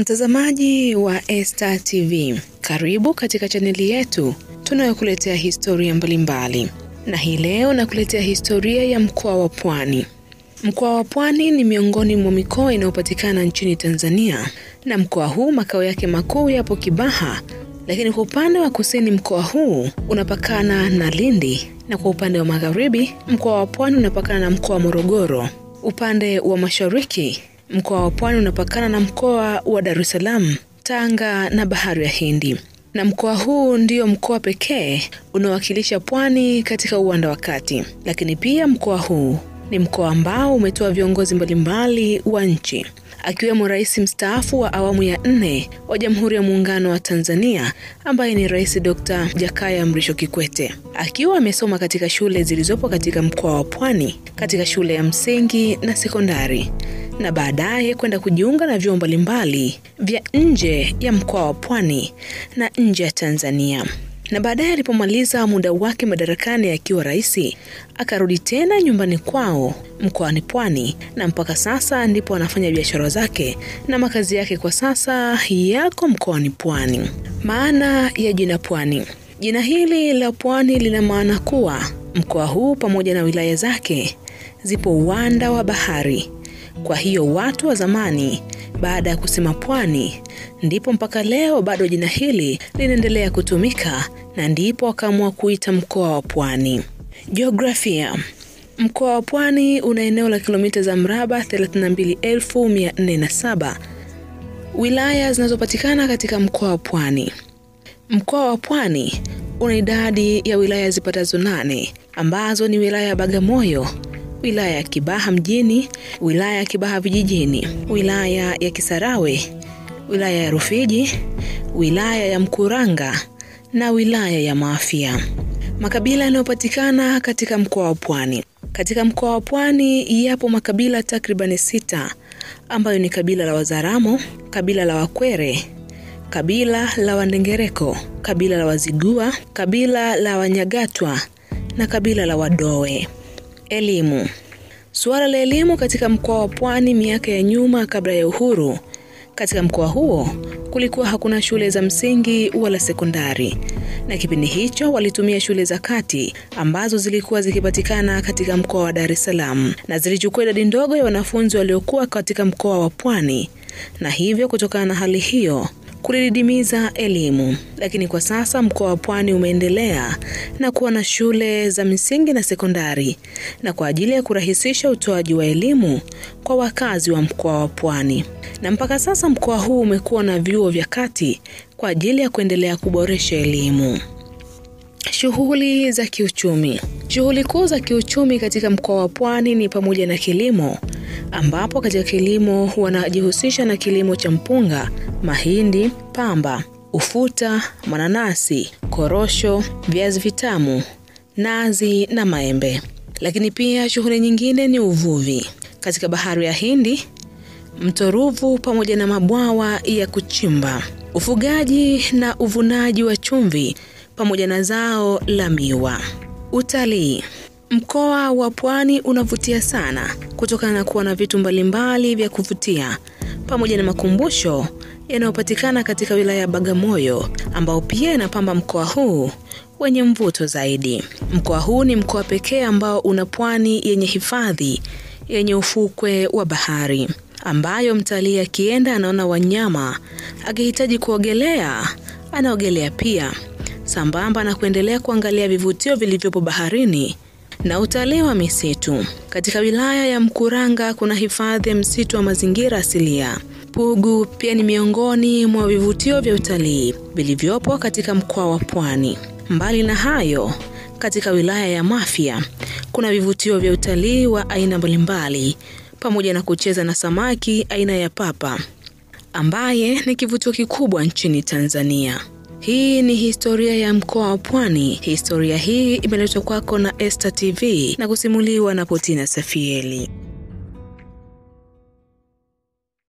Mtazamaji wa Esta TV, karibu katika chaneli yetu. Tunayokuletea historia mbalimbali, na hii leo nakuletea historia ya mkoa wa Pwani. Mkoa wa Pwani ni miongoni mwa mikoa inayopatikana nchini Tanzania, na mkoa huu makao yake makuu yapo Kibaha, lakini kwa upande wa kusini mkoa huu unapakana na Lindi, na kwa upande wa magharibi mkoa wa Pwani unapakana na mkoa wa Morogoro. Upande wa mashariki mkoa wa Pwani unapakana na mkoa wa Dar es Salaam, Tanga na Bahari ya Hindi. Na mkoa huu ndio mkoa pekee unaowakilisha Pwani katika uwanda wa kati. Lakini pia mkoa huu ni mkoa ambao umetoa viongozi mbalimbali wa nchi akiwemo rais mstaafu wa awamu ya nne wa Jamhuri ya Muungano wa Tanzania ambaye ni Rais Dr. Jakaya Mrisho Kikwete, akiwa amesoma katika shule zilizopo katika mkoa wa Pwani, katika shule ya msingi na sekondari, na baadaye kwenda kujiunga na vyuo mbalimbali vya nje ya mkoa wa Pwani na nje ya Tanzania na baadaye alipomaliza muda wake madarakani akiwa rais, akarudi tena nyumbani kwao mkoani Pwani, na mpaka sasa ndipo anafanya biashara zake na makazi yake kwa sasa yako mkoani Pwani. Maana ya jina Pwani. Jina hili la Pwani lina maana kuwa mkoa huu pamoja na wilaya zake zipo uwanda wa bahari. Kwa hiyo watu wa zamani baada ya kusema pwani ndipo mpaka leo bado jina hili linaendelea kutumika na ndipo wakaamua kuita mkoa wa Pwani. Jiografia. Mkoa wa Pwani una eneo la kilomita za mraba 32407. Wilaya zinazopatikana katika mkoa wa Pwani. Mkoa wa Pwani una idadi ya wilaya zipatazo nane ambazo ni wilaya ya Bagamoyo, wilaya ya Kibaha mjini, wilaya ya Kibaha vijijini, wilaya ya Kisarawe, wilaya ya Rufiji, wilaya ya Mkuranga na wilaya ya Mafia. Makabila yanayopatikana katika mkoa wa Pwani. Katika mkoa wa Pwani yapo makabila takribani sita ambayo ni kabila la Wazaramo, kabila la Wakwere, kabila la Wandengereko, kabila la Wazigua, kabila la Wanyagatwa na kabila la Wadowe. Elimu. Suala la elimu katika mkoa wa Pwani miaka ya nyuma kabla ya uhuru, katika mkoa huo kulikuwa hakuna shule za msingi wala sekondari, na kipindi hicho walitumia shule za kati ambazo zilikuwa zikipatikana katika mkoa wa Dar es Salaam, na zilichukua idadi ndogo ya wanafunzi waliokuwa katika mkoa wa Pwani, na hivyo kutokana na hali hiyo kulididimiza elimu. Lakini kwa sasa mkoa wa Pwani umeendelea na kuwa na shule za misingi na sekondari, na kwa ajili ya kurahisisha utoaji wa elimu kwa wakazi wa mkoa wa Pwani. Na mpaka sasa mkoa huu umekuwa na vyuo vya kati kwa ajili ya kuendelea kuboresha elimu. Shughuli za kiuchumi. Shughuli kuu za kiuchumi katika mkoa wa Pwani ni pamoja na kilimo, ambapo katika kilimo wanajihusisha na kilimo cha mpunga, mahindi, pamba, ufuta, mananasi, korosho, viazi vitamu, nazi na maembe. Lakini pia shughuli nyingine ni uvuvi katika bahari ya Hindi, mto Ruvu pamoja na mabwawa ya kuchimba, ufugaji na uvunaji wa chumvi pamoja na zao la miwa. Utalii. Mkoa wa Pwani unavutia sana kutokana na kuwa na vitu mbalimbali vya kuvutia pamoja na makumbusho yanayopatikana katika wilaya ya Bagamoyo ambao pia inapamba mkoa huu wenye mvuto zaidi. Mkoa huu ni mkoa pekee ambao una pwani yenye hifadhi yenye ufukwe wa bahari ambayo mtalii akienda anaona wanyama, akihitaji kuogelea anaogelea pia, sambamba na kuendelea kuangalia vivutio vilivyopo baharini na utalii wa misitu. Katika wilaya ya Mkuranga kuna hifadhi ya msitu wa mazingira asilia. Pugu pia ni miongoni mwa vivutio vya utalii vilivyopo katika mkoa wa Pwani. Mbali na hayo, katika wilaya ya Mafia kuna vivutio vya utalii wa aina mbalimbali pamoja na kucheza na samaki aina ya papa ambaye ni kivutio kikubwa nchini Tanzania. Hii ni historia ya mkoa wa Pwani. Historia hii imeletwa kwako na Esta TV na kusimuliwa na Potina Safieli.